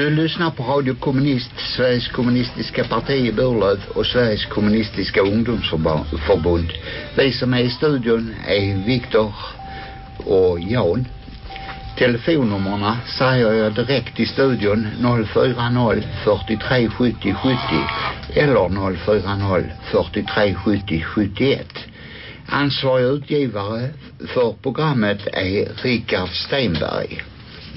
Du lyssnar på Radio Kommunist, Sveriges kommunistiska parti i Burlöv och Sveriges kommunistiska ungdomsförbund. Vi som är i studion är Viktor och Jan. Telefonnummerna säger jag direkt i studion 040 43 70 70 eller 040 43 70 71. Ansvarig utgivare för programmet är Richard Steinberg.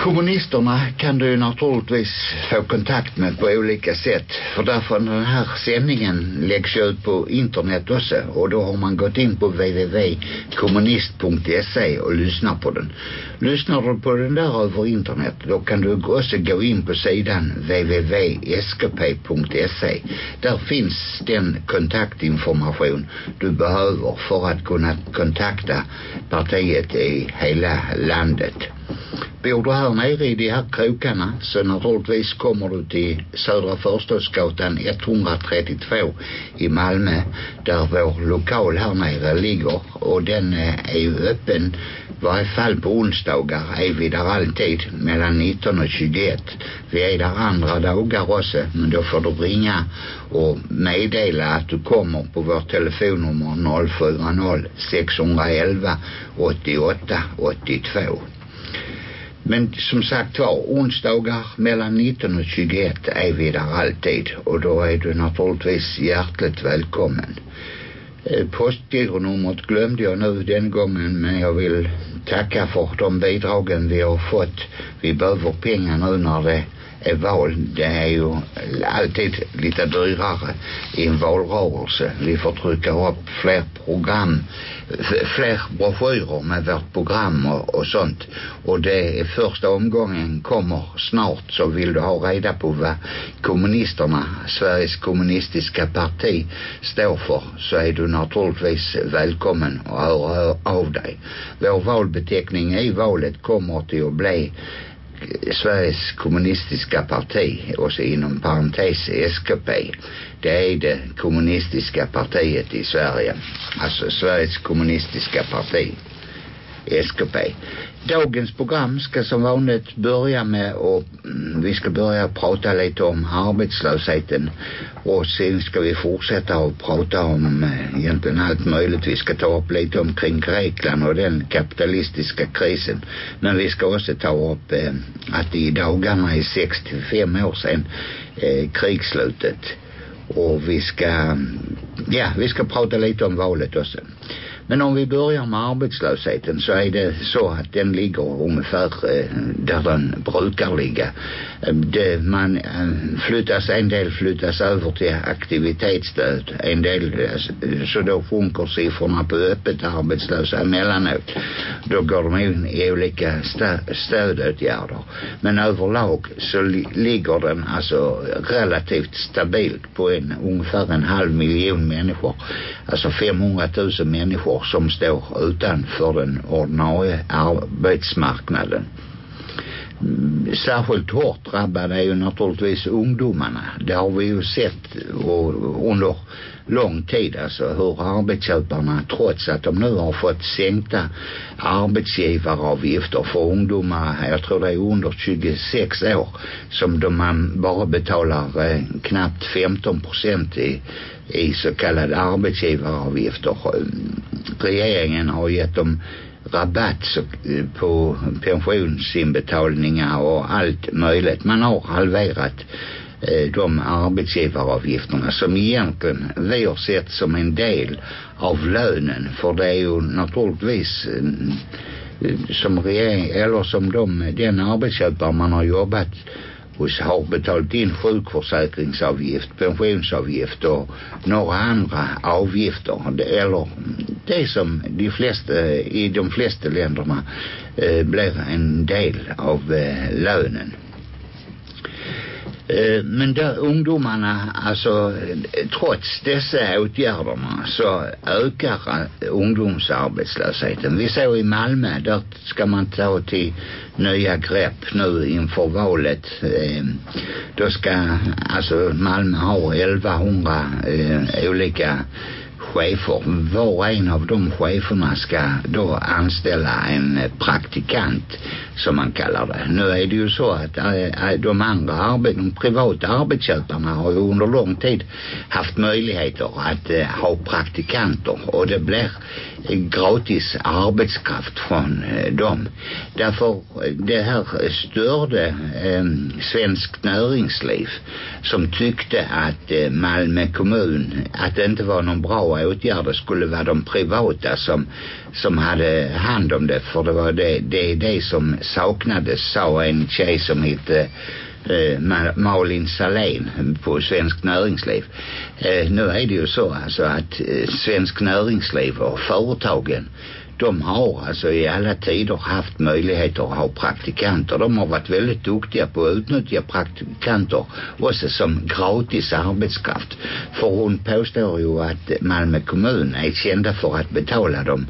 Kommunisterna kan du naturligtvis få kontakt med på olika sätt. För därför den här sändningen läggs ju ut på internet också. Och då har man gått in på www.kommunist.se och lyssnar på den. Lyssnar du på den där över internet då kan du också gå in på sidan www.skp.se. Där finns den kontaktinformation du behöver för att kunna kontakta partiet i hela landet. Bor du här nere i de här krokarna så naturligtvis kommer du till Södra Förstadsgatan 132 i Malmö där vår lokal här nere ligger och den eh, är ju öppen i varje fall på onsdagar är vi där alltid mellan 19 och 21. Vi är där andra dagar också men då får du ringa och meddela att du kommer på vårt telefonnummer 040 611 88 82. Men som sagt var, onsdagar mellan 19 och 21 är vi där alltid. Och då är du naturligtvis hjärtligt välkommen. Eh, postgironumret glömde jag nu den gången men jag vill tacka för de bidragen vi har fått. Vi behöver pengar nu när det val. Det är ju alltid lite dyrare i en valrörelse. Vi får trycka upp fler program, fler broschyrer med vårt program och, och sånt. Och det är första omgången kommer snart så vill du ha reda på vad kommunisterna, Sveriges kommunistiska parti står för så är du naturligtvis välkommen att höra av dig. Vår valbeteckning i valet kommer till att bli Sveriges kommunistiska parti och så inom parentes SKP det är det kommunistiska partiet i Sverige. Alltså Sveriges kommunistiska parti SKP Dagens program ska som vanligt börja med och vi ska börja prata lite om arbetslösheten och sen ska vi fortsätta att prata om eh, egentligen allt möjligt. Vi ska ta upp lite omkring Grekland och den kapitalistiska krisen. Men vi ska också ta upp eh, att i dagarna är 65 år sedan eh, krigsslutet och vi ska ja, vi ska prata lite om valet också. Men om vi börjar med arbetslösheten så är det så att den ligger ungefär eh, där den brukar ligga. Eh, det, man eh, flyttas, en del flyttas över till aktivitetsstöd. En del, så då sjunker siffrorna på öppet arbetslösa emellanåt. Då går de in i olika stödåtgärder. Men överlag så ligger den alltså relativt stabilt på en, ungefär en halv miljon människor. Alltså 500 000 människor människor som står utanför den ordinarie arbetsmarknaden. Särskilt hårt drabbade är ju naturligtvis ungdomarna. Det har vi ju sett och, under lång tid alltså hur arbetsköparna trots att de nu har fått sänkta arbetsgivaravgifter för ungdomar, jag tror det är under 26 år som de man bara betalar eh, knappt 15 procent i, i så kallade arbetsgivaravgifter. Regeringen har gett dem rabatt så, eh, på pensionsinbetalningar och allt möjligt. Man har halverat eh, de arbetsgivaravgifterna som egentligen vi har sett som en del av lönen för det är ju naturligtvis eh, som regering eller som de, den arbetsköpare man har jobbat och har betalt in sjukförsäkringsavgift, pensionsavgift och några andra avgifter. Eller det som de flesta, i de flesta länderna eh, blir en del av eh, lönen. Eh, men där ungdomarna, alltså eh, trots dessa åtgärderna så ökar eh, ungdomsarbetslösheten. Vi såg i Malmö, där ska man ta till nya grepp nu inför valet. Då ska, alltså Malmö har 1100 olika chefer. Var och en av de cheferna ska då anställa en praktikant som man kallar det. Nu är det ju så att eh, eh, de andra arbet, de privata arbetsköparna har ju under lång tid haft möjligheter att eh, ha praktikanter och det blir gratis arbetskraft från eh, dem. Därför eh, det här störde eh, svenskt näringsliv som tyckte att Malmö kommun att det inte var någon bra åtgärd det skulle vara de privata som som hade hand om det för det var det, det, det som saknades sa en tjej som hette eh, Malin Salén på Svensk Näringsliv. Eh, nu är det ju så alltså att eh, Svensk Näringsliv och företagen de har alltså i alla tider haft möjligheter att ha praktikanter. De har varit väldigt duktiga på att utnyttja praktikanter också som gratis arbetskraft. För hon påstår ju att Malmö kommun är kända för att betala de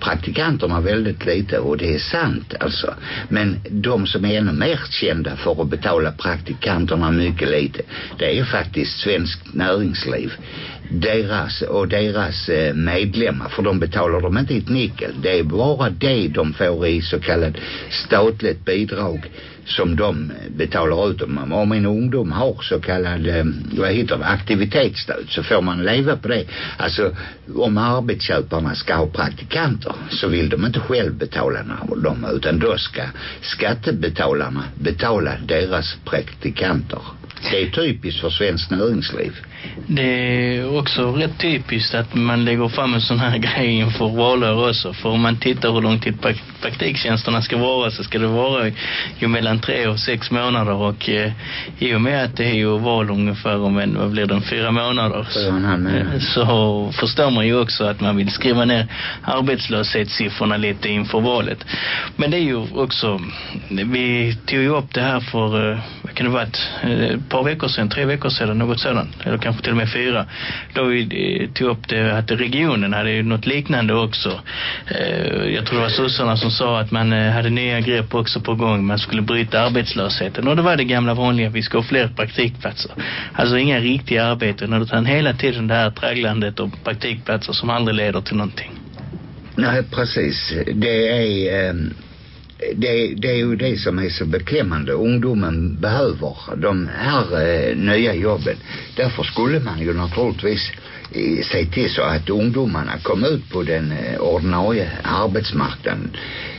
praktikanterna väldigt lite och det är sant alltså. Men de som är ännu mer kända för att betala praktikanterna mycket lite det är faktiskt svenskt näringsliv deras och deras eh, medlemmar för de betalar dem inte ett nickel. Det är bara det de får i så kallat statligt bidrag som de eh, betalar ut. Om, om en ungdom har så kallad eh, vad heter det, aktivitetsstöd så får man leva på det. Alltså om arbetsköparna ska ha praktikanter så vill de inte själv betala dem utan då ska skattebetalarna betala deras praktikanter. Det är typiskt för svensk näringsliv. Det är också rätt typiskt att man lägger fram en sån här grej inför valår också. För om man tittar hur lång tid praktiktjänsterna ska vara så ska det vara ju mellan tre och sex månader. Och eh, i och med att det är ju val ungefär om en, vad blir det, fyra månader. Så, så förstår man ju också att man vill skriva ner arbetslöshetssiffrorna lite inför valet. Men det är ju också, vi tog ju upp det här för, eh, kan det vara, ett, eh, ett par veckor sedan, tre veckor sedan, något sådant. Eller kanske till och med fyra. Då vi eh, tog upp det att regionen hade ju något liknande också. Eh, jag tror det var sossarna som sa att man eh, hade nya grepp också på gång. Man skulle bryta arbetslösheten. Och det var det gamla vanliga, vi ska ha fler praktikplatser. Alltså inga riktiga arbeten utan hela tiden det här tragglandet och praktikplatser som aldrig leder till någonting. Nej, precis. Det är... Eh det, det är ju det som är så beklämmande. Ungdomen behöver de här eh, nya jobben. Därför skulle man ju naturligtvis eh, se till så att ungdomarna kom ut på den eh, ordinarie arbetsmarknaden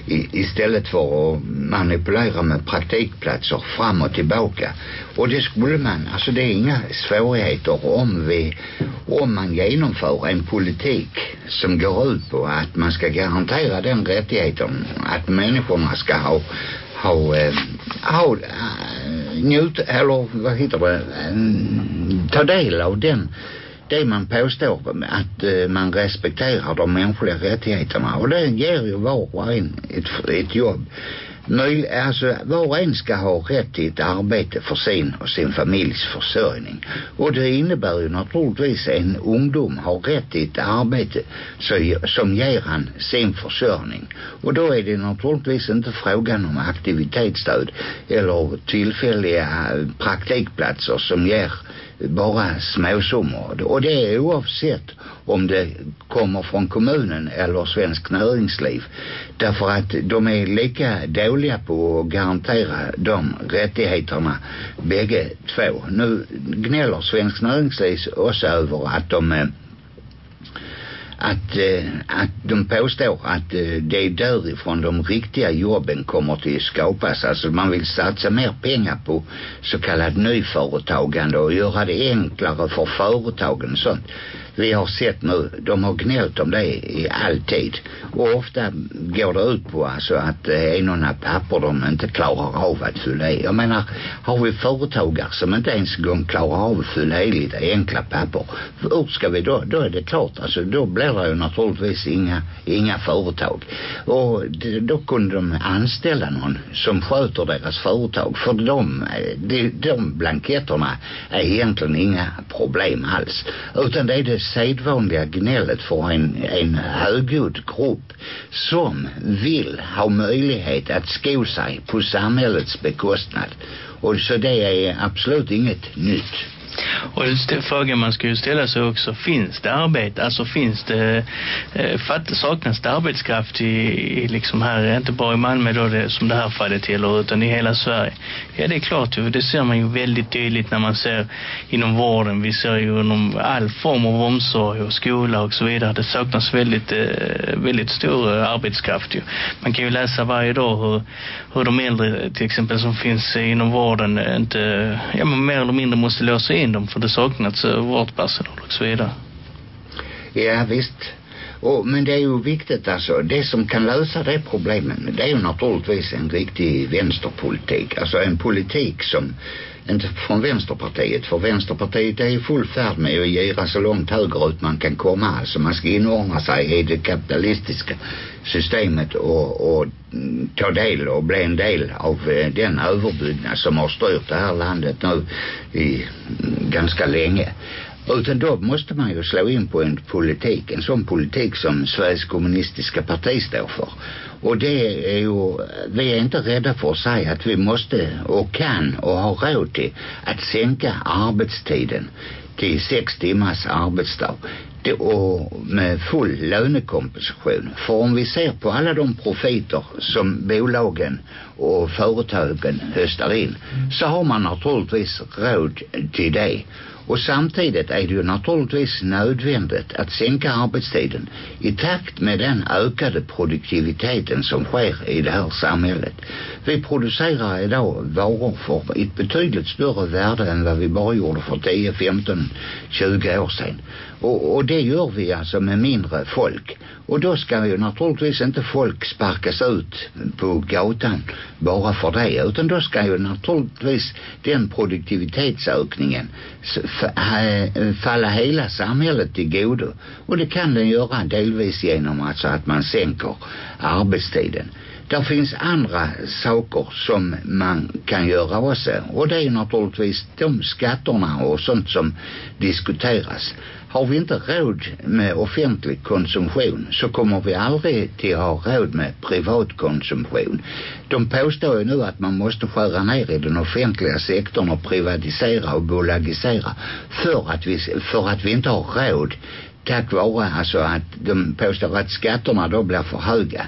i, istället för att manipulera med praktikplatser fram och tillbaka. Och det skulle man, alltså det är inga svårigheter om vi, om man genomför en politik som går ut på att man ska garantera den rättigheten att människorna ska ha ha, eh, ha eh, njut, eller vad heter det, mm, ta del av den det man påstår att eh, man respekterar de mänskliga rättigheterna. Och det ger ju var och en ett, ett jobb. Möj, alltså var och en ska ha rätt till ett arbete för sin och sin familjs försörjning. Och det innebär ju naturligtvis en ungdom har rätt till ett arbete så, som ger han sin försörjning. Och då är det naturligtvis inte frågan om aktivitetsstöd eller tillfälliga eh, praktikplatser som ger bara småsummor. Och det är oavsett om det kommer från kommunen eller svensk näringsliv. Därför att de är lika dåliga på att garantera de rättigheterna bägge två. Nu gnäller svensk näringsliv också över att de eh, att, eh, att de påstår att eh, det är därifrån de riktiga jobben kommer till skapas. Alltså man vill satsa mer pengar på så kallat nyföretagande och göra det enklare för företagen och sånt vi har sett nu, de har gnällt om det i alltid. Och ofta går det ut på alltså att det är några papper de inte klarar av att fylla i. Jag menar, har vi företagare som inte ens gång klarar av att fylla i lite enkla papper. Hur ska vi då? Då är det klart, alltså då blir det ju naturligtvis inga, inga företag. Och då kunde de anställa någon som sköter deras företag. För de, de, de blanketterna är egentligen inga problem alls. Utan det är det sedvanliga gnället för en, en högljudd grupp som vill ha möjlighet att sko sig på samhällets bekostnad. Och så det är absolut inget nytt. Och frågan man ska ju ställa sig också, finns det arbete? Alltså finns det, eh, fatt, saknas det arbetskraft i, i liksom här, inte bara i Malmö då det, som det här fallet gäller, utan i hela Sverige? Ja, det är klart ju, det ser man ju väldigt tydligt när man ser inom vården, vi ser ju inom all form av omsorg och skola och så vidare. Det saknas väldigt, eh, väldigt stor eh, arbetskraft ju. Man kan ju läsa varje dag hur, hur de äldre till exempel som finns inom vården inte, ja men mer eller mindre måste låsa in dem för det saknas eh, vårdpersonal och så vidare. Ja visst. Och, men det är ju viktigt alltså, det som kan lösa det problemen, det är ju naturligtvis en riktig vänsterpolitik. Alltså en politik som inte från Vänsterpartiet för Vänsterpartiet är i full färd med att gira så långt högerut man kan komma alltså man ska inordna sig i det kapitalistiska systemet och, och ta del och bli en del av eh, den överbyggnad som har styrt det här landet nu i mm, ganska länge utan då måste man ju slå in på en politik, en sån politik som Sveriges kommunistiska parti står för. Och det är ju, vi är inte rädda för att säga att vi måste och kan och har råd till att sänka arbetstiden till sex timmars arbetsdag det, och med full lönekompensation. För om vi ser på alla de profiter som bolagen och företagen höstar in så har man naturligtvis råd till det. Och samtidigt är det ju naturligtvis nödvändigt att sänka arbetstiden i takt med den ökade produktiviteten som sker i det här samhället. Vi producerar idag varor för ett betydligt större värde än vad vi bara gjorde för 10, 15, 20 år sedan. Och, och det gör vi alltså med mindre folk. Och då ska ju naturligtvis inte folk sparkas ut på gatan bara för det. Utan då ska ju naturligtvis den produktivitetsökningen falla hela samhället till godo. Och det kan den göra delvis genom alltså att man sänker arbetstiden. Det finns andra saker som man kan göra också. Och det är naturligtvis de skatterna och sånt som diskuteras. Har vi inte råd med offentlig konsumtion så kommer vi aldrig till att ha råd med privat konsumtion. De påstår ju nu att man måste skära ner i den offentliga sektorn och privatisera och bolagisera för att vi, för att vi inte har råd tack vare alltså att de påstår att skatterna då blir för höga.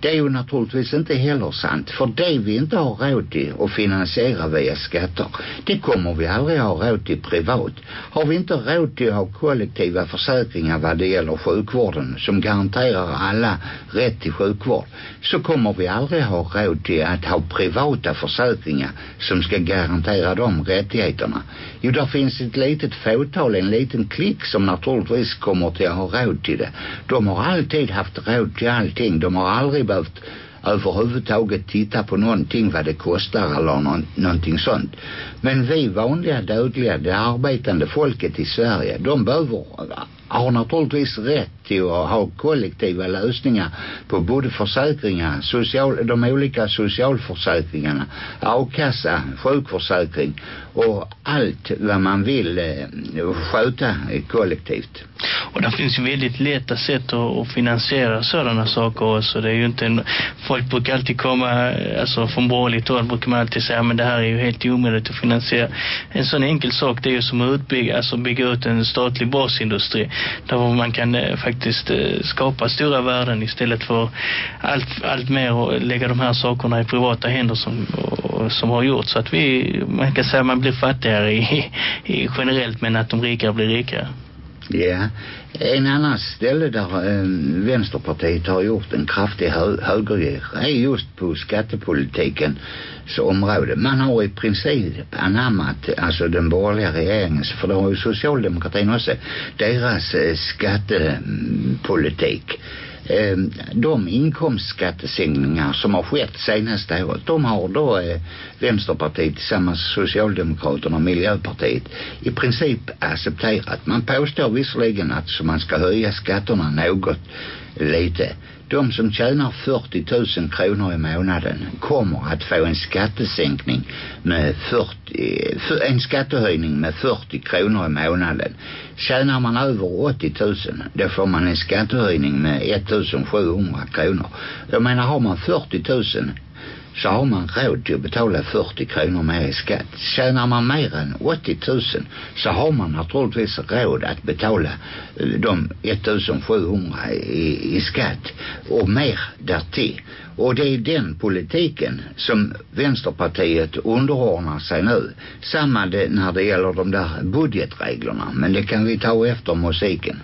Det är ju naturligtvis inte heller sant. För det vi inte har råd till att finansiera via skatter, det kommer vi aldrig ha råd till privat. Har vi inte råd till att ha kollektiva försäkringar vad det gäller sjukvården som garanterar alla rätt till sjukvård, så kommer vi aldrig ha råd till att ha privata försäkringar som ska garantera de rättigheterna. Jo, där finns ett litet fåtal, en liten klick som naturligtvis kommer till att ha råd till det. De har alltid haft råd till allting. De har aldrig behövt överhuvudtaget titta på någonting vad det kostar eller någon, någonting sånt. Men vi vanliga dödliga, det arbetande folket i Sverige, de behöver, har naturligtvis rätt till att ha kollektiva lösningar på både försäkringar, social, de olika socialförsäkringarna, a-kassa, sjukförsäkring och allt vad man vill eh, sköta kollektivt. Och det finns ju väldigt lätta sätt att, att finansiera sådana saker också. Det är ju inte en, folk brukar alltid komma, eh, alltså från borgerligt håll brukar man alltid säga men det här är ju helt omöjligt att finansiera. En sån enkel sak det är ju som att utbygga, alltså bygga ut en statlig basindustri där man kan eh, faktiskt eh, skapa stora värden istället för allt, allt mer och lägga de här sakerna i privata händer som, och, som har gjort så att vi, man kan säga man blir fattigare i, i generellt men att de rika blir rikare. Ja, en annan ställe där eh, øh, Vänsterpartiet har gjort en kraftig hö högergir är just på skattepolitiken område. Man har i princip anammat alltså den borgerliga regeringens, för det har ju socialdemokratin också, deras eh, øh, skattepolitik eh, de inkomstskattesänkningar som har skett senaste året de har då eh, Vänsterpartiet tillsammans med Socialdemokraterna och Miljöpartiet i princip accepterat. Man påstår visserligen att man ska höja skatterna något lite de som tjänar 40 000 kronor i månaden kommer att få en skattesänkning med 40, en skattehöjning med 40 kronor i månaden. Tjänar man över 80 000 då får man en skattehöjning med 1700 kronor. Jag menar har man 40 000 så har man råd till att betala 40 kronor mer i skatt. Tjänar man mer än 80 000 så har man naturligtvis råd att betala eh, de 1700 i, i skatt och mer därtill. Och det är den politiken som Vänsterpartiet underordnar sig nu. Samma det när det gäller de där budgetreglerna. Men det kan vi ta efter musiken.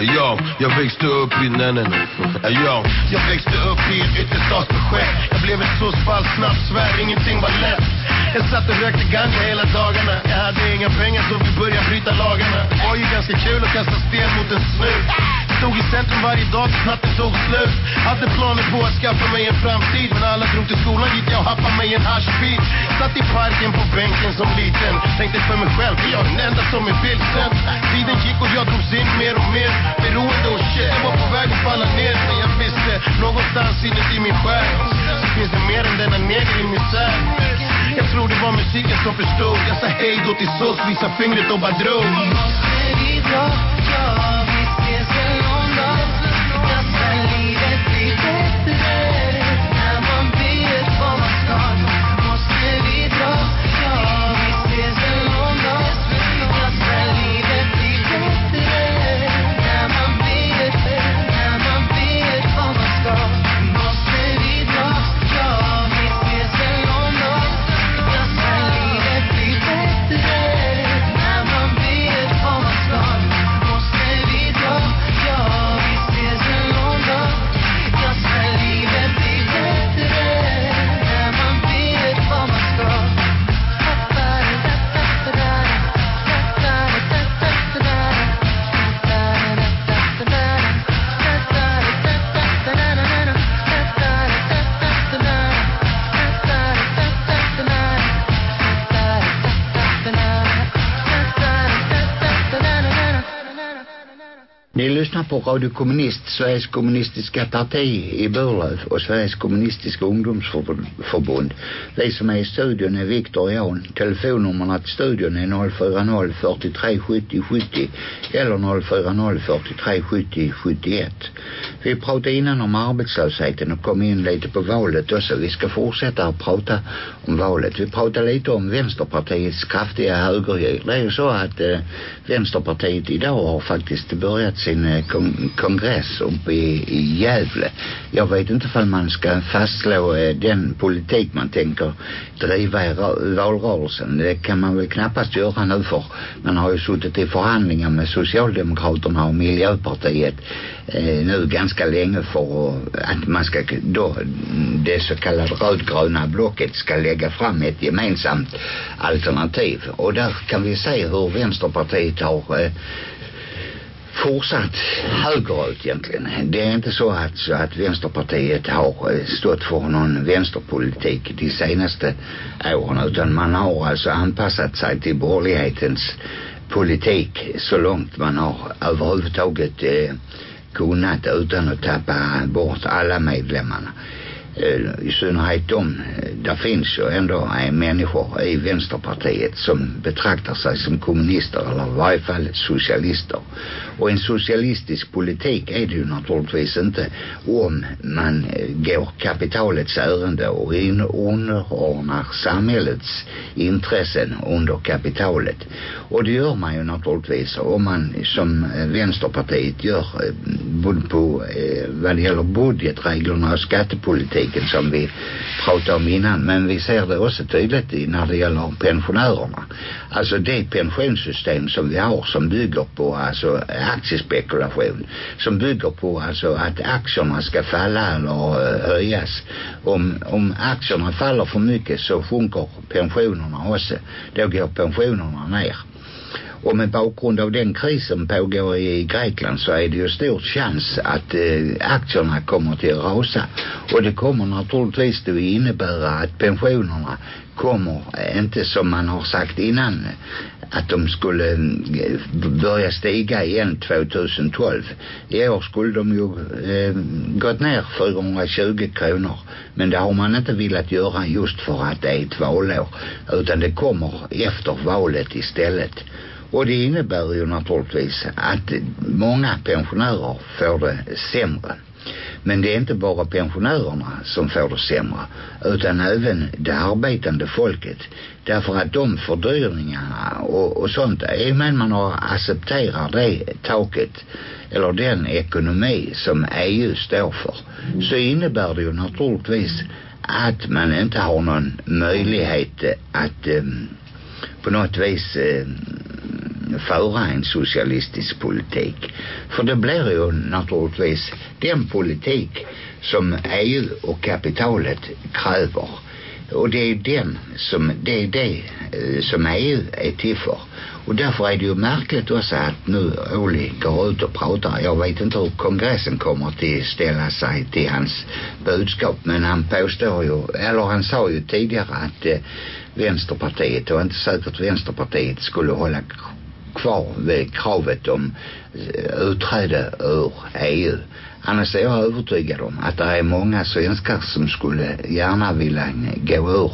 Ja, jag växte upp i, nej nej nej. Ja, jag växte upp i ett ytterstadsprojekt. Jag blev ett soc-fall snabbt, svär ingenting var lätt. Jag satt och rökte ganja hela dagarna. Jag hade inga pengar så vi började bryta lagarna. Det var ju ganska kul att kasta sten mot en snut. Stod i centrum varje dag tills natten tog slut. Hade planer på att skaffa mig en framtid. Men alla drog till skolan gick jag och haffade mig en haschbit. Satt i parken på bänken som liten. Tänkte för mig själv, jag är den enda som är vilsen. Tiden gick och jag drogs in mer och mer. Beroende och shit, jag var på väg att falla ner. Men jag visste, någonstans inuti min själ så finns det mer än denna neger i misär. Jag tror det var musiken som förstod. Jag sa hej då till SOS, Visa fingret och bara drog. Lyssnar på Radio Kommunist, Sveriges kommunistiska parti i Burlöv och Sveriges kommunistiska ungdomsförbund. Vi som är i studion är Viktor och Jan. Telefonnummerna till studion är 040 43 70 70 eller 040 43 70 71. Vi pratade innan om arbetslösheten och kom in lite på valet också. Vi ska fortsätta att prata om valet. Vi pratade lite om Vänsterpartiets kraftiga högergir. Det är ju så att eh, Vänsterpartiet idag har faktiskt börjat sin eh, Eh, kon kongress uppe i, i Gävle. Jag vet inte om man ska fastslå eh, den politik man tänker driva i ra- valrörelsen. Det kan man väl knappast göra nu för man har ju suttit i förhandlingar med Socialdemokraterna och Miljöpartiet eh, nu ganska länge för att, att man ska då det så kallade rödgröna blocket ska lägga fram ett gemensamt alternativ och där kan vi se hur Vänsterpartiet har eh, fortsatt högerut egentligen. Det är inte så att, så att Vänsterpartiet har stått för någon vänsterpolitik de senaste åren utan man har alltså anpassat sig till borgerlighetens politik så långt man har överhuvudtaget eh, kunnat utan att tappa bort alla medlemmarna eh, Eh, i synnerhet de, eh, där finns ju ändå eh, människor i Vänsterpartiet som betraktar sig som kommunister eller i varje fall socialister. Och en socialistisk politik är det ju naturligtvis inte om man går kapitalets ärende och in- underordnar samhällets intressen under kapitalet. Och det gör man ju naturligtvis om man som Vänsterpartiet gör både på vad det gäller budgetreglerna och skattepolitiken som vi pratade om innan. Men vi ser det också tydligt i när det gäller pensionärerna. Alltså det pensionssystem som vi har som bygger på alltså aktiespekulation. Som bygger på alltså att aktierna ska falla eller eh, höjas. Om, om aktierna faller för mycket så sjunker pensionerna också. Då går pensionerna ner. Och med bakgrund av den krisen pågår i Grekland så är det ju stor chans att eh, aktierna kommer till att rasa. Och det kommer naturligtvis att innebära att pensionerna kommer eh, inte som man har sagt innan att de skulle eh, börja stiga igen 2012. I år skulle de ju eh, gått ner 420 kronor. Men det har man inte velat göra just för att det är ett valår. Utan det kommer efter valet istället. Och det innebär ju naturligtvis att många pensionärer får det sämre. Men det är inte bara pensionärerna som får det sämre utan även det arbetande folket. Därför att de fördyringarna och, och sånt, även man har accepterar det taket eller den ekonomi som EU står för så innebär det ju naturligtvis att man inte har någon möjlighet att eh, på något vis eh, föra en socialistisk politik. För det blir ju naturligtvis den politik som EU och kapitalet kräver. Och det är den som, det är det eh, som EU är till för. Och därför är det ju märkligt också att nu Oli går ut och pratar. Jag vet inte hur kongressen kommer till ställa sig till hans budskap. Men han påstår ju, eller han sa ju tidigare att eh, Vänsterpartiet och inte säkert Vänsterpartiet skulle hålla kvar vid eh, kravet om eh, utträde ur EU. Annars är jag övertygad om att det är många svenskar som skulle gärna vilja gå ur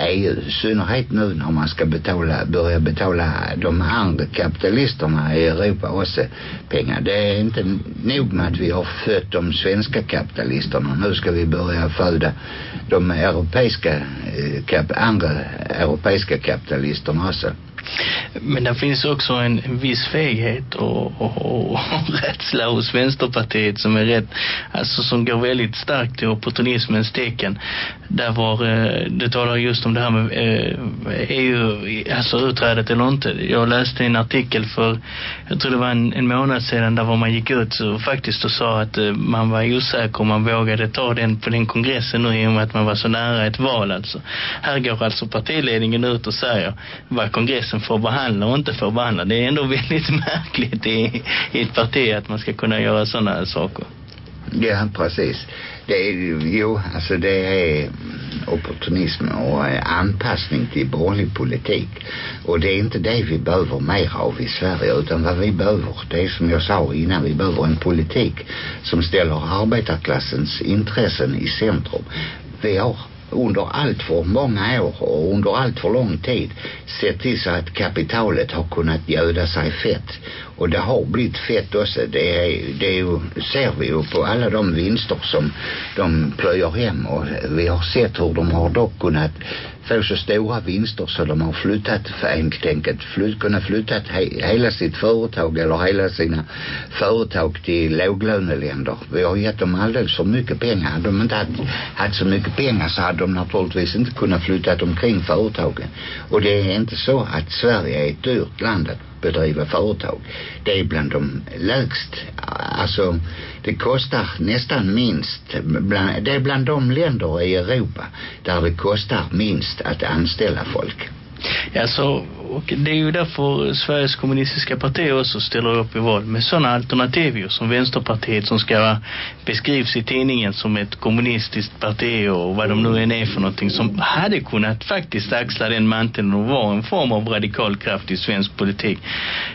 EU. I synnerhet nu när man ska betala, börja betala de andra kapitalisterna i Europa också pengar. Det är inte nog med att vi har fött de svenska kapitalisterna. Nu ska vi börja föda de europeiska, eh, kap, andra europeiska kapitalisterna också. Men det finns också en, viss feghet och, och, och, rädsla hos Vänsterpartiet som är rätt, alltså som går väldigt starkt i opportunismens tecken. Där var, eh, du talar just om det här med eh, EU, alltså utträdet eller inte. Jag läste en artikel för, jag tror det var en, en månad sedan där var man gick ut och faktiskt och sa att eh, man var osäker om man vågade ta den på den kongressen nu i och med att man var så nära ett val alltså. Här går alltså partiledningen ut och säger vad kongressen får behandla och inte får behandla. Det är ändå väldigt märkligt i, i ett parti att man ska kunna göra sådana saker. Ja, precis. Det är, jo, alltså det är opportunism och eh, anpassning till borgerlig politik. Och det är inte det vi behöver mer av i Sverige utan vad vi behöver, det är som jag sa innan, vi behöver en politik som ställer arbetarklassens intressen i centrum. Vi har under allt för många år och under allt för lång tid sett till så att kapitalet har kunnat göda sig fett och det har blivit fett också. Det, är, det är ju, ser vi ju på alla de vinster som de plöjer hem. Och vi har sett hur de har dock kunnat få så stora vinster så de har flyttat för enkelt enkelt flytt, kunnat flyttat he, hela sitt företag eller hela sina företag till låglöneländer. Vi har gett dem alldeles för mycket pengar. Hade de inte haft, haft så mycket pengar så hade de naturligtvis inte kunnat flytta omkring företagen. Och det är inte så att Sverige är ett dyrt land att bedriva företag. Det är bland de lägst. Alltså det kostar nästan minst. Bland, det är bland de länder i Europa där det kostar minst att anställa folk. Ja, så, och det är ju därför Sveriges kommunistiska parti också ställer upp i val med sådana alternativ ju, som Vänsterpartiet som ska beskrivs i tidningen som ett kommunistiskt parti och vad de nu än är för någonting som hade kunnat faktiskt axla den manteln och vara en form av radikal kraft i svensk politik.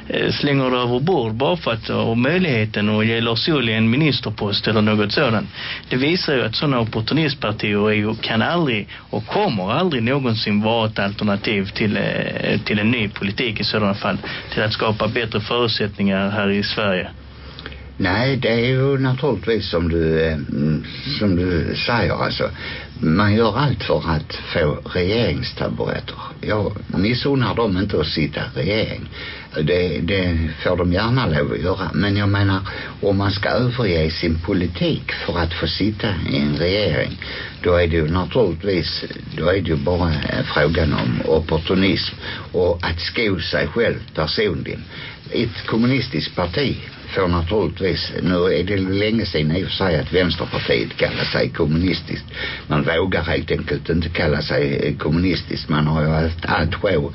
Eh, slänger det över bord bara för att ha möjligheten att ge Lars Ohly en ministerpost eller något sådant. Det visar ju att sådana opportunistpartier är kan aldrig och kommer aldrig någonsin vara ett alternativ till, eh, till en ny politik i sådana fall. Till att skapa bättre förutsättningar här i Sverige. Nej, det är ju naturligtvis som du, eh, mm, som du säger alltså. Man gör allt för att få regeringstaburetter. Jag missunnar dem inte att sitta i regering. Det, det får de gärna lov att göra. Men jag menar, om man ska överge sin politik för att få sitta i en regering, då är det ju naturligtvis, då är det ju bara frågan om opportunism och att sko sig själv personligen. Ett kommunistiskt parti får naturligtvis, nu är det länge sedan i och för sig att Vänsterpartiet kallar sig kommunistiskt. Man vågar helt enkelt inte kalla sig eh, kommunistiskt. Man har ju haft allt sjå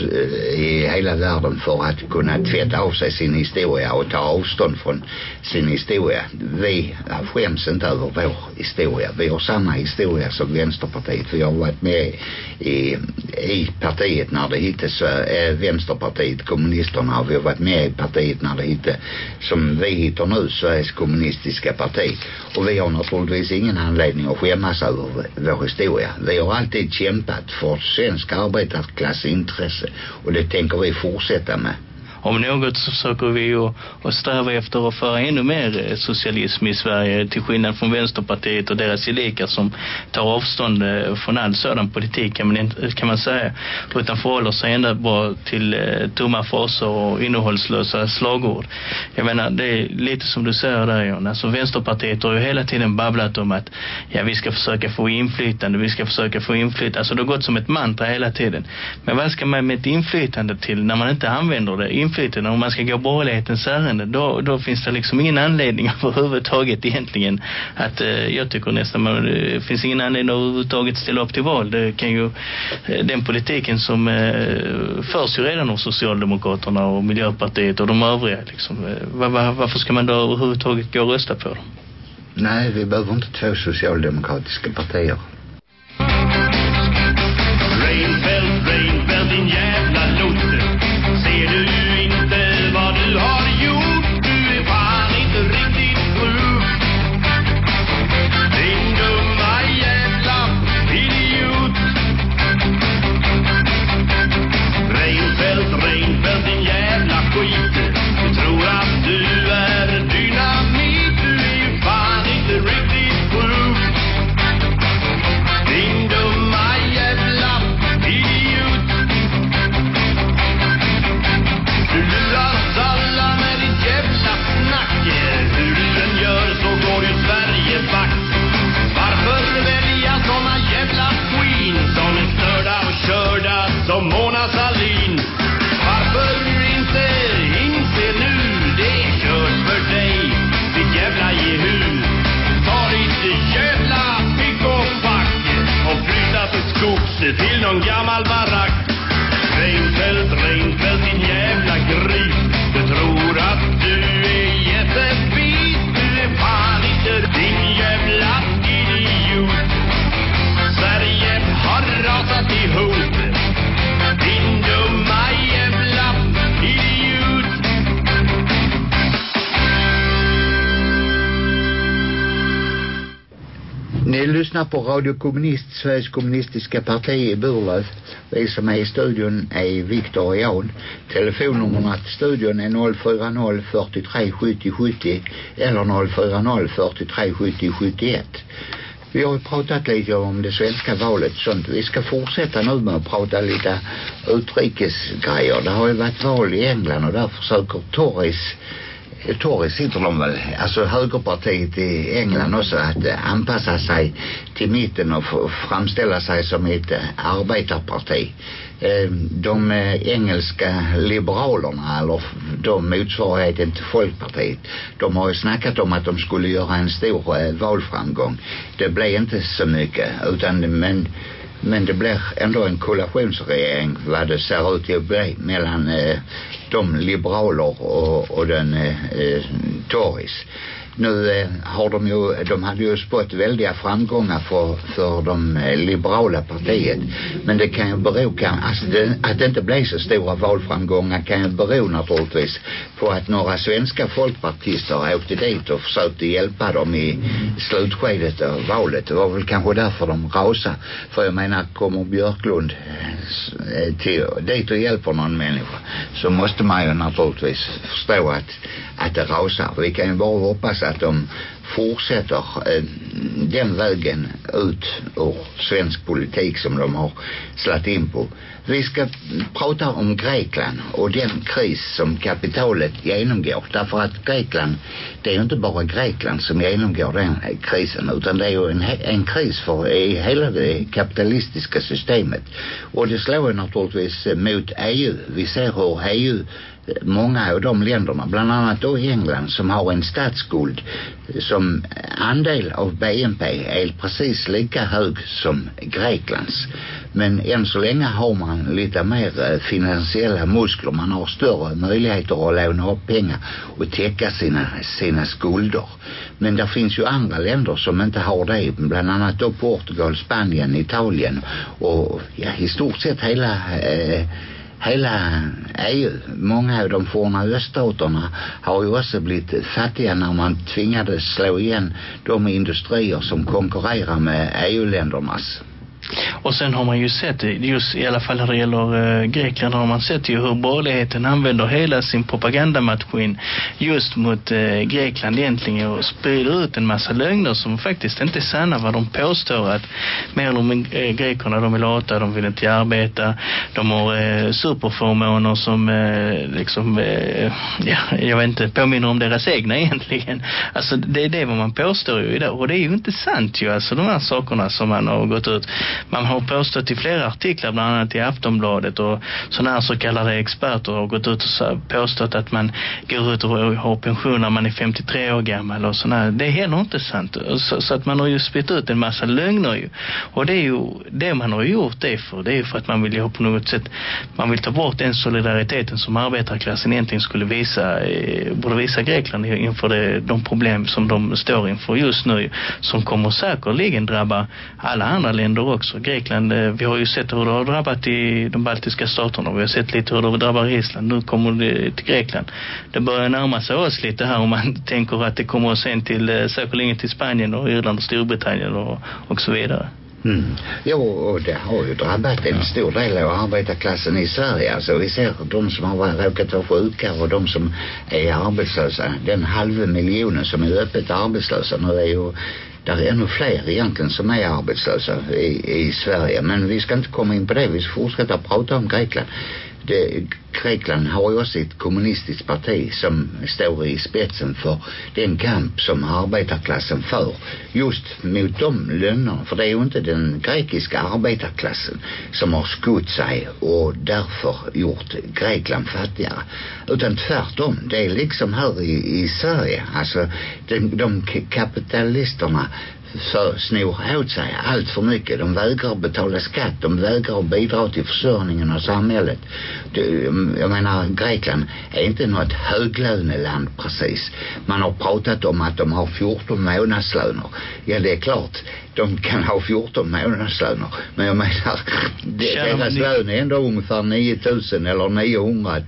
eh, i hela världen för att kunna tvätta av sig sin historia och ta avstånd från sin historia. Vi eh, skäms inte över vår historia. Vi har samma historia som Vänsterpartiet. Vi har varit med i, i partiet när det hette äh, Vänsterpartiet kommunisterna och vi har varit med i partiet när det hette som vi hittar nu, Sveriges kommunistiska parti. Och vi har naturligtvis ingen anledning att skämmas över vår historia. Vi har alltid kämpat för svensk arbetarklass intresse och det tänker vi fortsätta med om något så försöker vi ju att sträva efter att föra ännu mer eh, socialism i Sverige till skillnad från Vänsterpartiet och deras gelikar som tar avstånd eh, från all sådan politik kan man, inte, eh, kan man säga utan förhåller sig ända bara till tomma fraser och innehållslösa slagord. Jag menar det är lite som du säger där John. Alltså Vänsterpartiet har ju hela tiden babblat om att ja vi ska försöka få inflytande, vi ska försöka få inflytande. Alltså det har gått som ett mantra hela tiden. Men vad ska man med ett inflytande till när man inte använder det? Inflytande om man ska gå borgerlighetens ärende då, då finns det liksom ingen anledning överhuvudtaget egentligen att eh, jag tycker nästan man, det finns ingen anledning att överhuvudtaget ställa upp till val det kan ju eh, den politiken som eh, förs ju redan av Socialdemokraterna och Miljöpartiet och de övriga liksom, eh, var, var, varför ska man då överhuvudtaget gå och rösta på dem? Nej, vi behöver inte två socialdemokratiska partier. Reinfeldt, Reinfeldt, din jävla lotte. Lyssnar på Radio Kommunist, Sveriges kommunistiska parti i Burlöf. Vi som är i studion är Viktor och Jan. Telefonnumren till studion är 040 43 70 70 eller 040 43 70 71. Vi har ju pratat lite om det svenska valet och sånt. Vi ska fortsätta nu med att prata lite utrikesgrejer. Det har ju varit val i England och där försöker Tories Eh, Tories sitter de väl, alltså högerpartiet i England också att eh, anpassa sig till mitten och framställa sig som ett eh, arbetarparti. De engelska liberalerna eller de motsvarigheten till Folkpartiet de har ju snackat om att de skulle göra en stor valframgång. Det blev inte så mycket utan men men det blir ändå en koalitionsregering vad det ser ut att bli mellan eh, de liberaler och, och den eh, eh Tories. Nu eh, har de ju, de hade ju spått väldiga framgångar för, för de eh, liberala partiet. Men det kan ju bero, kan, alltså det, att det inte blev så stora valframgångar kan ju bero naturligtvis på att några svenska folkpartister åkte dit och försökte hjälpa dem i slutskedet av valet. Det var väl kanske därför de rasade. För jag menar, kommer Björklund eh, till, dit och hjälper någon människa så måste man ju naturligtvis förstå att, att det rasar. Vi kan ju bara hoppas att de fortsätter eh, den vägen ut ur svensk politik som de har slagit in på. Vi ska prata om Grekland och den kris som kapitalet genomgår. Därför att Grekland, det är ju inte bara Grekland som genomgår den krisen utan det är ju en, en kris för i hela det kapitalistiska systemet. Och det slår ju naturligtvis mot EU. Vi ser hur EU många av de länderna, bland annat då England som har en statsskuld som andel av BNP är precis lika hög som Greklands. Men än så länge har man lite mer eh, finansiella muskler. Man har större möjligheter att låna upp pengar och täcka sina, sina skulder. Men det finns ju andra länder som inte har det. Bland annat då Portugal, Spanien, Italien och ja, i stort sett hela eh, hela EU, många av de forna öststaterna har ju också blivit fattiga när man tvingades slå igen de industrier som konkurrerar med EU-ländernas. Och sen har man ju sett, just i alla fall när det gäller eh, Grekland har man sett ju hur borgerligheten använder hela sin propagandamaskin just mot eh, Grekland egentligen och sprider ut en massa lögner som faktiskt inte är sanna vad de påstår att mer eller mindre eh, grekerna de är lata, de vill inte arbeta, de har eh, superförmåner som eh, liksom, eh, ja, jag vet inte, påminner om deras egna egentligen. Alltså det är det vad man påstår ju idag och det är ju inte sant ju, alltså de här sakerna som man har gått ut man har påstått i flera artiklar bland annat i Aftonbladet och sådana här så kallade experter har gått ut och påstått att man går ut och har pension när man är 53 år gammal och sådana det är heller inte sant. Så, så att man har ju spytt ut en massa lögner ju. Och det är ju det man har gjort det för det är ju för att man vill ju på något sätt man vill ta bort den solidariteten som arbetarklassen egentligen skulle visa eh, borde visa Grekland inför det, de problem som de står inför just nu som kommer säkerligen drabba alla andra länder också. Grekland, eh, vi har ju sett hur det har drabbat i de baltiska staterna. Vi har sett lite hur det drabbar Island. Nu kommer det till Grekland. Det börjar närma sig oss lite här om man tänker att det kommer sen till eh, säkerligen till Spanien och Irland och Storbritannien och, och så vidare. Mm. Jo, och det har ju drabbat en stor del av arbetarklassen i Sverige. Alltså vi ser de som har råkat vara sjuka och de som är arbetslösa. Den halva miljonen som är öppet arbetslösa nu är ju där är ännu fler egentligen som är arbetslösa i, i Sverige. Men vi ska inte komma in på det. Vi ska fortsätta prata om Grekland. Det, Grekland har ju också ett kommunistiskt parti som står i spetsen för den kamp som arbetarklassen för just mot de lönerna. För det är ju inte den grekiska arbetarklassen som har skott sig och därför gjort Grekland fattigare. Utan tvärtom, det är liksom här i, i Sverige. Alltså de, de kapitalisterna för snor åt sig allt för mycket. De vägrar betala skatt. De vägrar bidra till försörjningen av samhället. Jag menar, Grekland är inte något höglöneland precis. Man har pratat om att de har 14 månadslöner. Ja, det är klart. De kan ha 14 månadslöner. Men jag menar, det, deras lön är ändå ungefär 9000 eller 900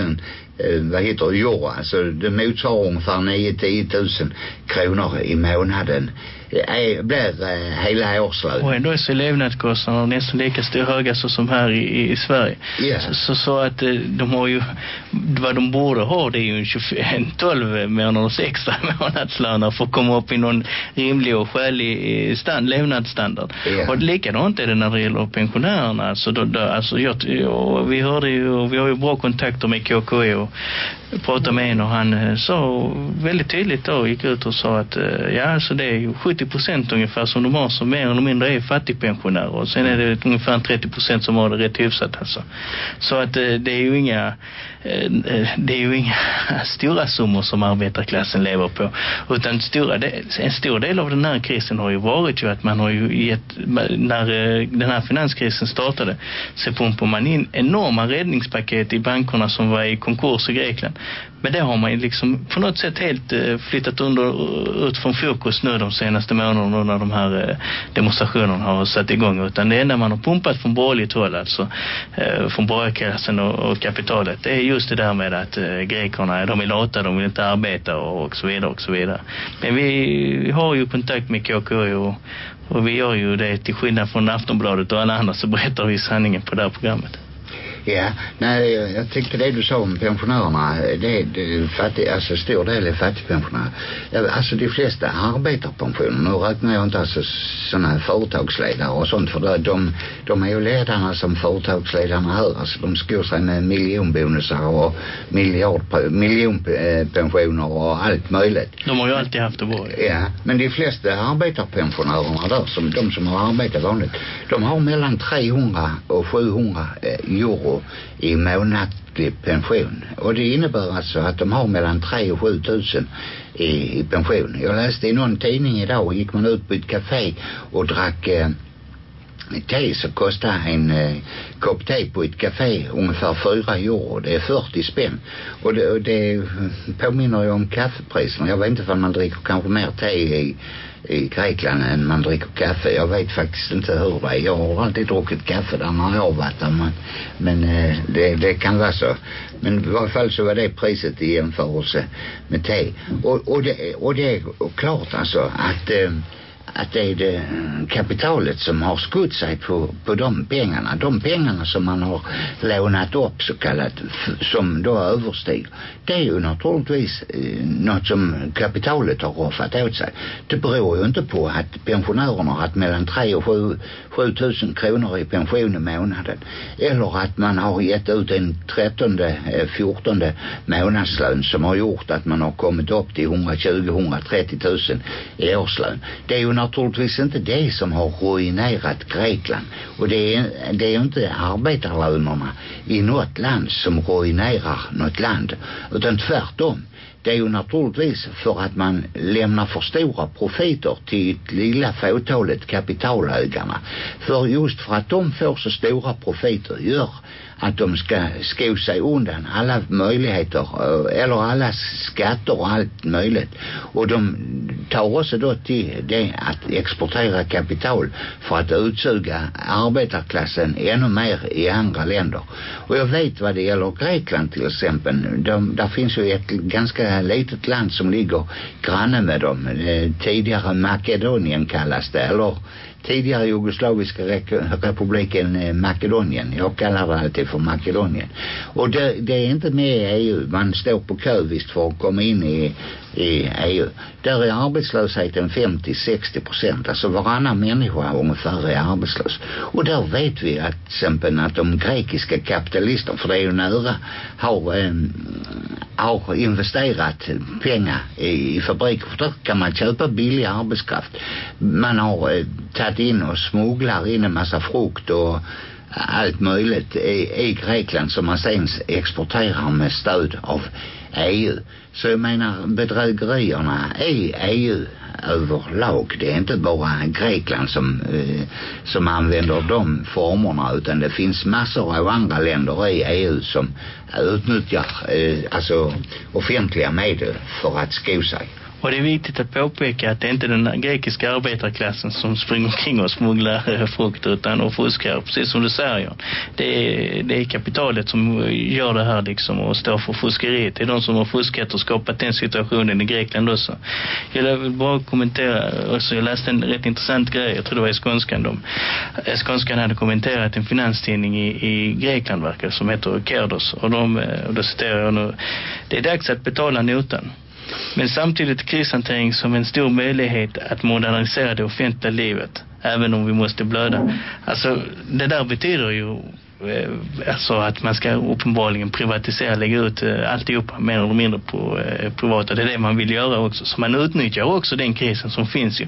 000 eh, vad heter det, euro. Alltså det motsvarar ungefär 9-10 tusen kronor i månaden. Är, blir eh, hela årslön. Och ändå är så levnadskostnaderna nästan lika stor höga så som här i, i Sverige. Yeah. Så, så, så att eh, de har ju, vad de borde ha det är ju en 25, 12 månaders extra månadslöner för att komma upp i någon rimlig och skälig eh, stand, levnadsstandard. Yeah. Och likadant är det när det gäller pensionärerna. Alltså, då, då, alltså jag, och vi hörde ju, vi har ju bra kontakter med KKE och pratade med en och han sa väldigt tydligt då, gick ut och sa att ja, alltså det är ju 70 procent ungefär som de har som mer eller mindre är fattigpensionärer. Och sen är det ungefär 30 procent som har det rätt hyfsat alltså. Så att eh, det är ju inga eh, eh, det är ju inga stora summor som arbetarklassen lever på. Utan stora en stor del av den här krisen har ju varit ju att man har ju gett, när den här finanskrisen startade så pumpar man in enorma räddningspaket i bankerna som var i konkurs i Grekland men det har man ju liksom på något sätt helt eh, flyttat under, eh, ut från fokus nu de senaste månaderna när de här eh, demonstrationerna har satt igång. Utan det enda man har pumpat från borgerligt håll, alltså från borgarklassen och, och kapitalet, det är just det där med att grekerna, de är lata, de vill inte arbeta och, och så vidare och så vidare. Men vi har ju kontakt med KKU och, och vi gör ju det till skillnad från Aftonbladet och alla andra så berättar vi sanningen på det här programmet. Ja, nej, jag, tyckte det du sa om pensionärerna, det, det fattig, alltså stor del är fattigpensionärer. Alltså de flesta arbetarpensioner, nu räknar jag inte alltså sådana företagsledare och sånt för de, de är ju ledarna som företagsledarna här, alltså de skor sig med miljonbonusar och miljard, miljonpensioner och allt möjligt. De har ju alltid haft det bra. Ja, men de flesta arbetarpensionärerna där, som, de som har arbetat vanligt, de har mellan 300 och 700 euro i månatlig pension. Och det innebär alltså att de har mellan 3 och 7 tusen i, i pension. Jag läste i någon tidning idag, gick man ut på ett café och drack eh, te så kostar en eh, kopp te på ett café ungefär fyra euro. Det är 40 spänn. Och det, och det påminner ju om kaffepriserna. Jag vet inte om man dricker kanske mer te i, i Grekland än man dricker kaffe. Jag vet faktiskt inte hur det är. Jag har alltid druckit kaffe där när jag har varit där. Men, men eh, det, det kan vara så. Men i varje fall så var det priset i jämförelse med te. Och, och, det, och det är klart alltså att eh, att det är det kapitalet som har skott sig på, på de pengarna. De pengarna som man har lånat upp så kallat som då överstiger. Det är ju naturligtvis eh, något som kapitalet har roffat åt sig. Det beror ju inte på att pensionärerna har haft mellan 3 och 7, 7 tusen kronor i pension i månaden. Eller att man har gett ut en 13, eh, fjortonde 14 månadslön som har gjort att man har kommit upp till 120-130 tusen i årslön. Det är ju naturligtvis inte det som har ruinerat Grekland. Och det är, det är ju inte arbetarlönerna i något land som ruinerar något land. Utan tvärtom. Det är ju naturligtvis för att man lämnar för stora profiter till ett lilla fåtalet kapitalägarna. För just för att de får så stora profiter gör att de ska sko sig undan alla möjligheter eh, eller alla skatter och allt möjligt. Och de tar också då till det att exportera kapital för att utsuga arbetarklassen ännu mer i andra länder. Och jag vet vad det gäller Grekland till exempel. De, där finns ju ett ganska litet land som ligger granne med dem. Eh, tidigare Makedonien kallas det. Eller tidigare jugoslaviska republiken eh, Makedonien. Jag kallar det alltid för Makedonien. Och det, det är inte med i EU. Man står på kö visst för att komma in i, i EU. Där är arbetslösheten 50-60 procent. Alltså varannan människa ungefär är arbetslös. Och där vet vi att till exempel att de grekiska kapitalisterna, för det är ju nära, har, eh, har investerat pengar i, i fabriker. För där kan man köpa billig arbetskraft. Man har eh, tagit in och smugglar in en massa frukt och allt möjligt i, i Grekland som man sen exporterar med stöd av EU. Så jag menar bedrägerierna i EU överlag. Det är inte bara Grekland som, eh, som använder de formerna utan det finns massor av andra länder i EU som utnyttjar eh, alltså offentliga medel för att sko sig. Och det är viktigt att påpeka att det är inte den grekiska arbetarklassen som springer omkring och smugglar eh, frukt utan och fuskar, precis som du säger Det är, det är kapitalet som gör det här liksom och står för fuskeriet. Det är de som har fuskat och skapat den situationen i Grekland också. Jag vill bara kommentera också, jag läste en rätt intressant grej, jag tror det var i Skånskan. De, eh, Skånskan hade kommenterat en finanstidning i, i Grekland verkar det, som heter Kerdos. Och, de, eh, och då citerar jag nu, det är dags att betala notan. Men samtidigt krishantering som en stor möjlighet att modernisera det offentliga livet. Även om vi måste blöda. Alltså det där betyder ju Eh, alltså att man ska uppenbarligen privatisera, lägga ut eh, alltihopa mer eller mindre på eh, privata. Det är det man vill göra också. Så man utnyttjar också den krisen som finns ju.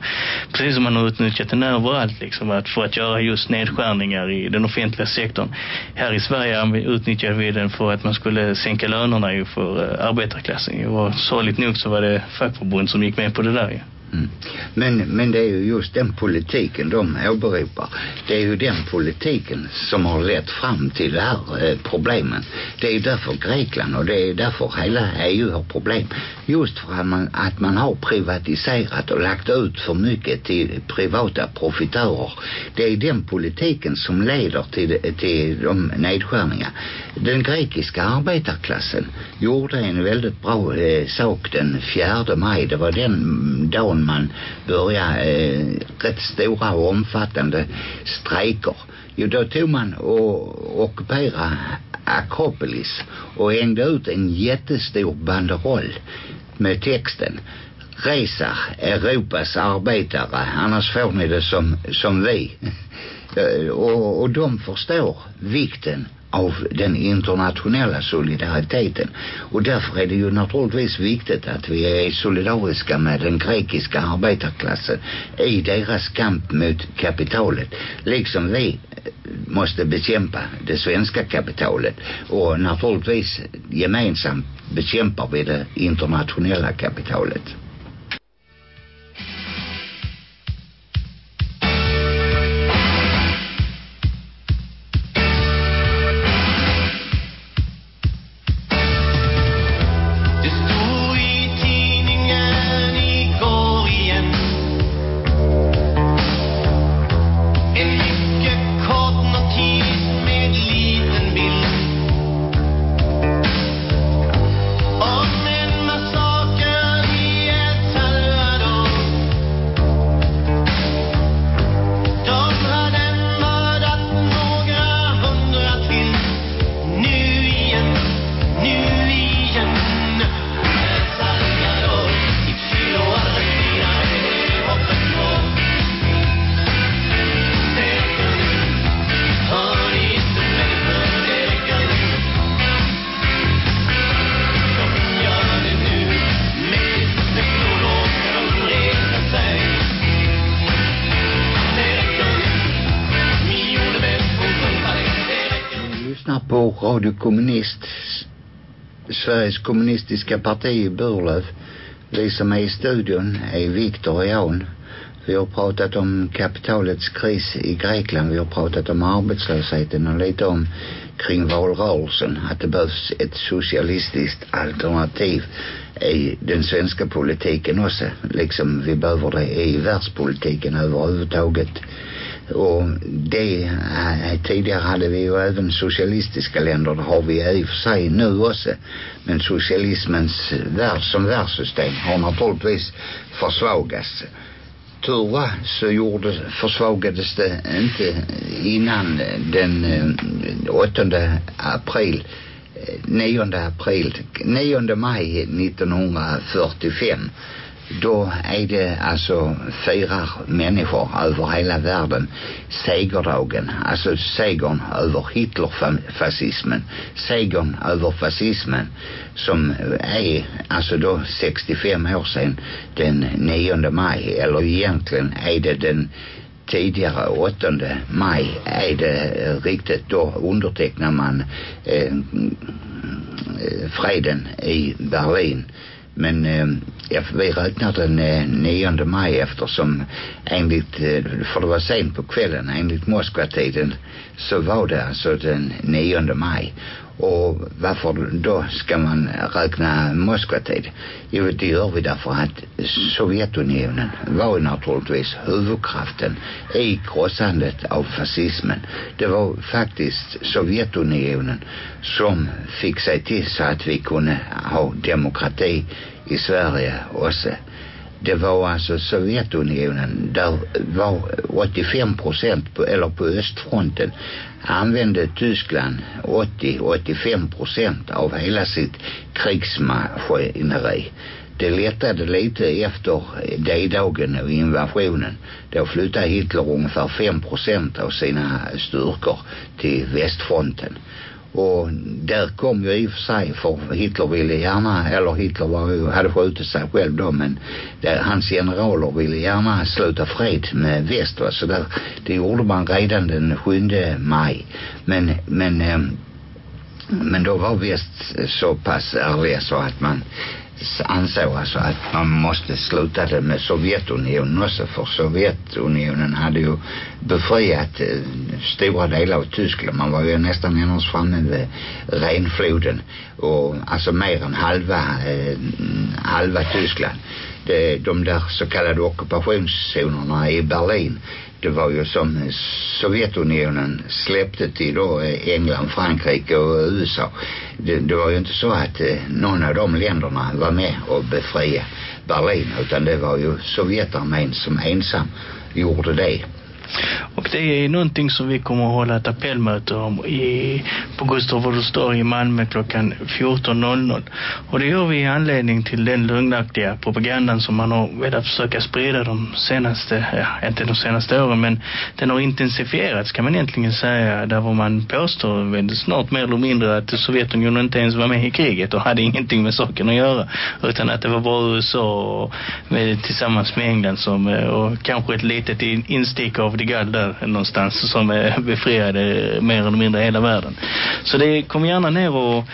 Precis som man har utnyttjat den överallt liksom att för att göra just nedskärningar i den offentliga sektorn. Här i Sverige utnyttjade vi den för att man skulle sänka lönerna ju för eh, arbetarklassen. ju. Och sorgligt nog så var det fackförbund som gick med på det där ju. Mm. Men, men det är ju just den politiken de åberopar. Det är ju den politiken som har lett fram till det här eh, problemen. Det är ju därför Grekland och det är därför hela EU har problem. Just för att man, att man har privatiserat och lagt ut för mycket till privata profitörer. Det är den politiken som leder till, till de nedskärningar. Den grekiska arbetarklassen gjorde en väldigt bra eh, sak den 4 maj. Det var den dagen man börja eh, rätt stora och omfattande strejker. Jo, då tog man och ockuperade Akropolis och hängde ut en jättestor banderoll med texten Resar Europas arbetare, annars får ni det som, som vi. Eh, och, och de förstår vikten av den internationella solidariteten. Och därför är det ju naturligtvis viktigt att vi är solidariska med den grekiska arbetarklassen i deras kamp mot kapitalet. Liksom vi eh, måste bekämpa det svenska kapitalet. Och naturligtvis gemensamt bekämpar vi det internationella kapitalet. Kommunist, Sveriges kommunistiska parti i Burlöv. Vi som är i studion är Viktor och Jan. Vi har pratat om kapitalets kris i Grekland. Vi har pratat om arbetslösheten och lite om kring valrörelsen. Att det behövs ett socialistiskt alternativ i den svenska politiken också. Liksom vi behöver det i världspolitiken överhuvudtaget. Och det, eh, tidigare hade vi ju även socialistiska länder, det har vi i och för sig nu också. Men socialismens värld som världssystem har naturligtvis försvagats. Tur var så gjorde, försvagades det inte innan den eh, 8 april eh, 9 april 9 maj 1945 då är det alltså firar människor över hela världen segerdagen, alltså segern över Hitlerfascismen, segern över fascismen som är alltså då 65 år sedan den 9 maj eller egentligen är det den tidigare 8 maj är det riktigt då undertecknar man eh, freden i Berlin men eh, vi räknar den eh, 9 maj eftersom enligt, eh, för det var sent på kvällen, enligt Moskvatiden så var det alltså den 9 maj. Och varför då ska man räkna Moskvatid? Jo, det gör vi därför att Sovjetunionen var ju naturligtvis huvudkraften i krossandet av fascismen. Det var faktiskt Sovjetunionen som fick sig till så att vi kunde ha demokrati i Sverige också. Det var alltså Sovjetunionen där var 85 procent på, eller på östfronten använde Tyskland 80-85 procent av hela sitt krigsmaskineri. Det lättade lite efter D-dagen och invasionen. Då flyttade Hitler ungefär 5 procent av sina styrkor till västfronten. Och där kom ju i och för sig för Hitler ville gärna, eller Hitler var ju, hade skjutit sig själv då men där, hans generaler ville gärna sluta fred med väst va? så där, det gjorde man redan den 7 maj. Men, men, eh, men då var väst så pass ärliga så att man ansåg alltså att man måste sluta det med Sovjetunionen också för Sovjetunionen hade ju befriat eh, stora delar av Tyskland. Man var ju nästan ännu framme vid Rhenfloden och alltså mer än halva eh, halva Tyskland. Det, de där så kallade ockupationszonerna i Berlin det var ju som Sovjetunionen släppte till då eh, England, Frankrike och USA. Det, det var ju inte så att eh, någon av de länderna var med och befria Berlin utan det var ju Sovjetarmén som ensam gjorde det. Och det är någonting som vi kommer att hålla ett appellmöte om i, på Gustav Adolfs torg i Malmö klockan 14.00. Och det gör vi i anledning till den lögnaktiga propagandan som man har velat försöka sprida de senaste, ja, inte de senaste åren, men den har intensifierats kan man egentligen säga, där var man påstår väldigt snart mer eller mindre att Sovjetunionen inte ens var med i kriget och hade ingenting med saken att göra, utan att det var bara USA och med, tillsammans med England som, eh, och kanske ett litet instick av de Gaulle där någonstans som är befriade mer eller mindre hela världen. Så det kom gärna ner och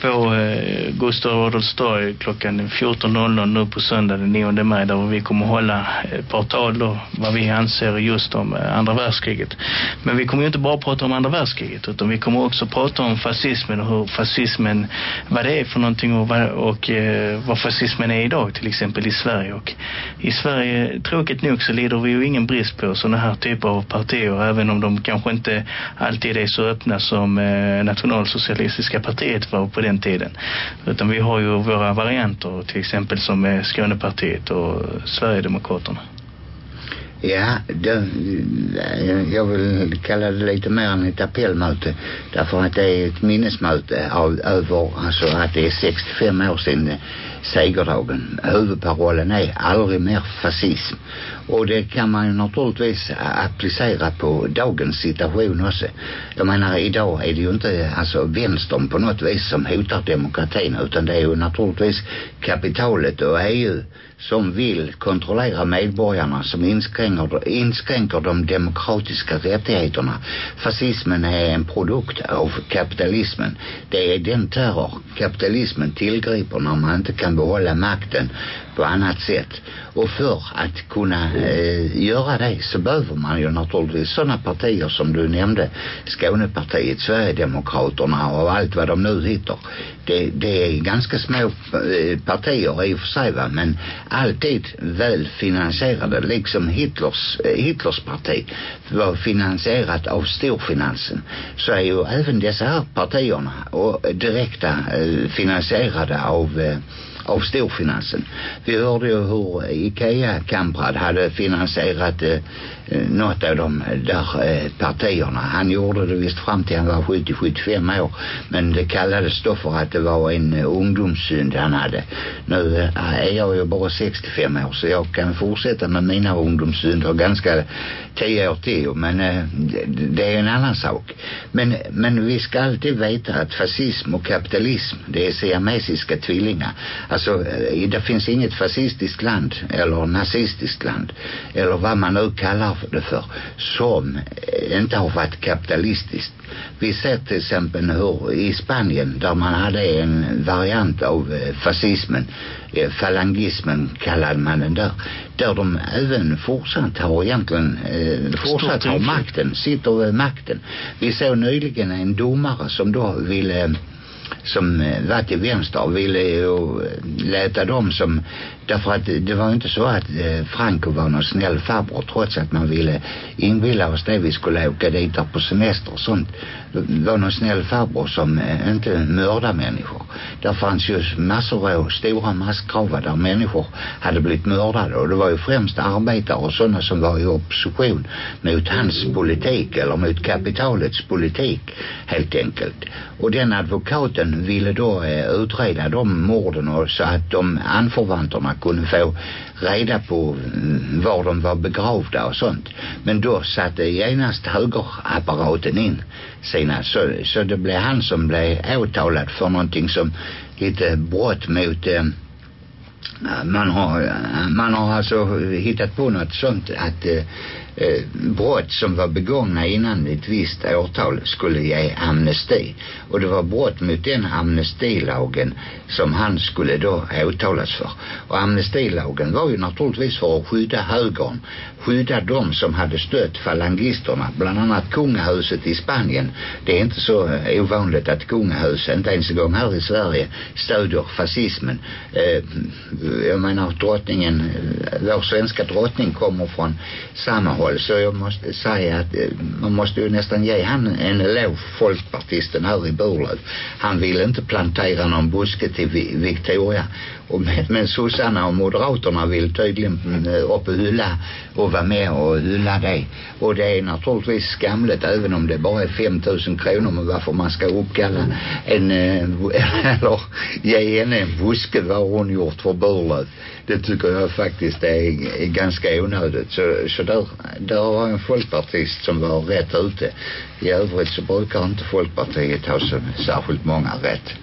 på eh, Gustav Adolfs torg klockan 14.00 nu på söndag den 9 maj där vi kommer hålla ett par tal då vad vi anser just om eh, andra världskriget. Men vi kommer ju inte bara prata om andra världskriget utan vi kommer också prata om fascismen och hur fascismen, vad det är för någonting och, vad, och eh, vad fascismen är idag till exempel i Sverige. Och i Sverige, tråkigt nog så lider vi ju ingen brist på sådana här typer av partier även om de kanske inte alltid är så öppna som eh, nationalsocialistiska partiet var på den tiden. Utan vi har ju våra varianter till exempel som är Skånepartiet och Sverigedemokraterna. Ja, det, eh, jag vill kalla det lite mer än ett appellmöte därför att det är ett minnesmöte av, över alltså att det är 65 år sedan eh, segerdagen. Huvudparollen är aldrig mer fascism. Och det kan man ju naturligtvis eh, applicera på dagens situation också. Jag menar idag är det ju inte alltså vänstern på något vis som hotar demokratin utan det är ju naturligtvis kapitalet och EU som vill kontrollera medborgarna som inskränker, inskränker de demokratiska rättigheterna. Fascismen är en produkt av kapitalismen. Det är den terror kapitalismen tillgriper när man inte kan behålla makten på annat sätt. Och för att kunna eh, göra det så behöver man ju naturligtvis sådana partier som du nämnde. Skånepartiet, Sverigedemokraterna och allt vad de nu heter. Det, det är ganska små eh, partier i och för sig va, men alltid väl finansierade liksom Hitlers, eh, Hitlers parti var finansierat av storfinansen så är ju även dessa här partierna och direkta eh, finansierade av av storfinansen. Vi hörde ju hur Ikea Kamprad hade finansierat eh, Eh, något av de där eh, partierna. Han gjorde det visst fram till han var 70-75 år. Men det kallades då för att det var en eh, ungdomssynd han hade. Nu är jag ju bara 65 år så jag kan fortsätta med mina ungdomssynder ganska 10 år till. Men det, är en annan sak. Men, men vi ska alltid veta att fascism och kapitalism det är siamesiska tvillingar. Alltså det finns inget fascistiskt land eller nazistiskt land eller vad man nu kallar det för som inte har varit kapitalistiskt. Vi ser till exempel hur i Spanien där man hade en variant av eh, fascismen eh, falangismen kallade man den där där de även fortsatt har egentligen eh, fortsatt har makten sitter vid makten vi såg nyligen en domare som då ville som eh, var till vänster och ville ju eh, läta dem som därför att det var inte så att eh, Franco var någon snäll farbror trots att man ville inbilla oss det vi skulle åka dit där på semester och sånt. Det var någon snäll farbror som inte mördar människor. Där fanns ju massor av stora massgravar där människor hade blivit mördade och det var ju främst arbetare och sådana som var i opposition mot hans politik eller mot kapitalets politik helt enkelt. Och den staten ville då eh, utreda de morden och så att de anförvanterna kunde få reda på mm, var de var begravda och sånt. Men då satte genast högerapparaten in sina, så, så det blev han som blev åtalad för någonting som hette brott mot eh, man har, man har alltså hittat på något sånt att eh, eh, brott som var begångna innan ett visst årtal skulle ge amnesti. Och det var brott mot den amnestilagen som han skulle då åtalas för. Och amnestilagen var ju naturligtvis för att skydda högern. Skydda de som hade stött falangisterna. Bland annat kungahuset i Spanien. Det är inte så eh, ovanligt att kungahuset, inte ens en gång här i Sverige, stödjer fascismen. Eh, jag menar drottningen, eh, vår svenska drottning kommer från samma håll håll så jag måste säga att eh, man måste ju nästan ge han en eloge folkpartisten här i Burlöv han vill inte plantera någon buske till Victoria. Och men, men sossarna och moderaterna vill tydligen mm, eh, upp och hylla och vara med och hylla det och det är naturligtvis skamligt även om det bara är 5000 kronor men varför man ska uppkalla en eh, eller ge henne en buske vad hon gjort för Burlöv det tycker jag faktiskt är, är ganska onödigt så, så där, där var en folkpartist som var rätt ute i övrigt så brukar inte Folkpartiet ha så särskilt många rätt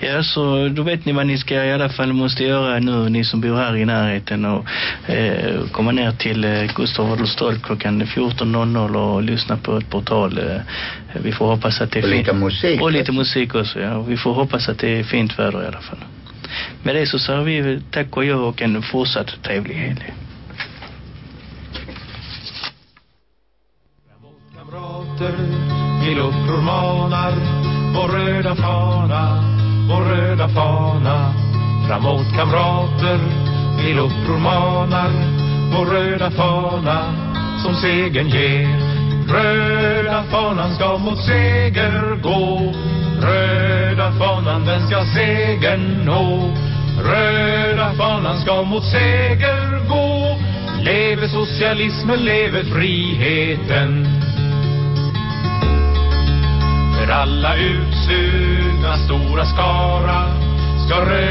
Ja, så då vet ni vad ni ska i alla fall måste göra nu, ni som bor här i närheten och eh, komma ner till eh, Gustav Adolf klockan 14.00 och lyssna på ett portal. Eh, vi får hoppas att det är fint. Och lite musik. Och lite musik också, ja. Vi får hoppas att det är fint väder i alla fall. Med det så säger vi tack och jag och en fortsatt trevlig helg. Kamrater, till uppror manar vår röda fana, vår röda fana. Framåt kamrater, till uppror manar vår röda fana som segern ger. Röda fanan ska mot seger gå Röda fanan den ska segern nå. Röda fanan ska mot seger gå. Leve socialismen, leve friheten. För alla utsugna stora skara ska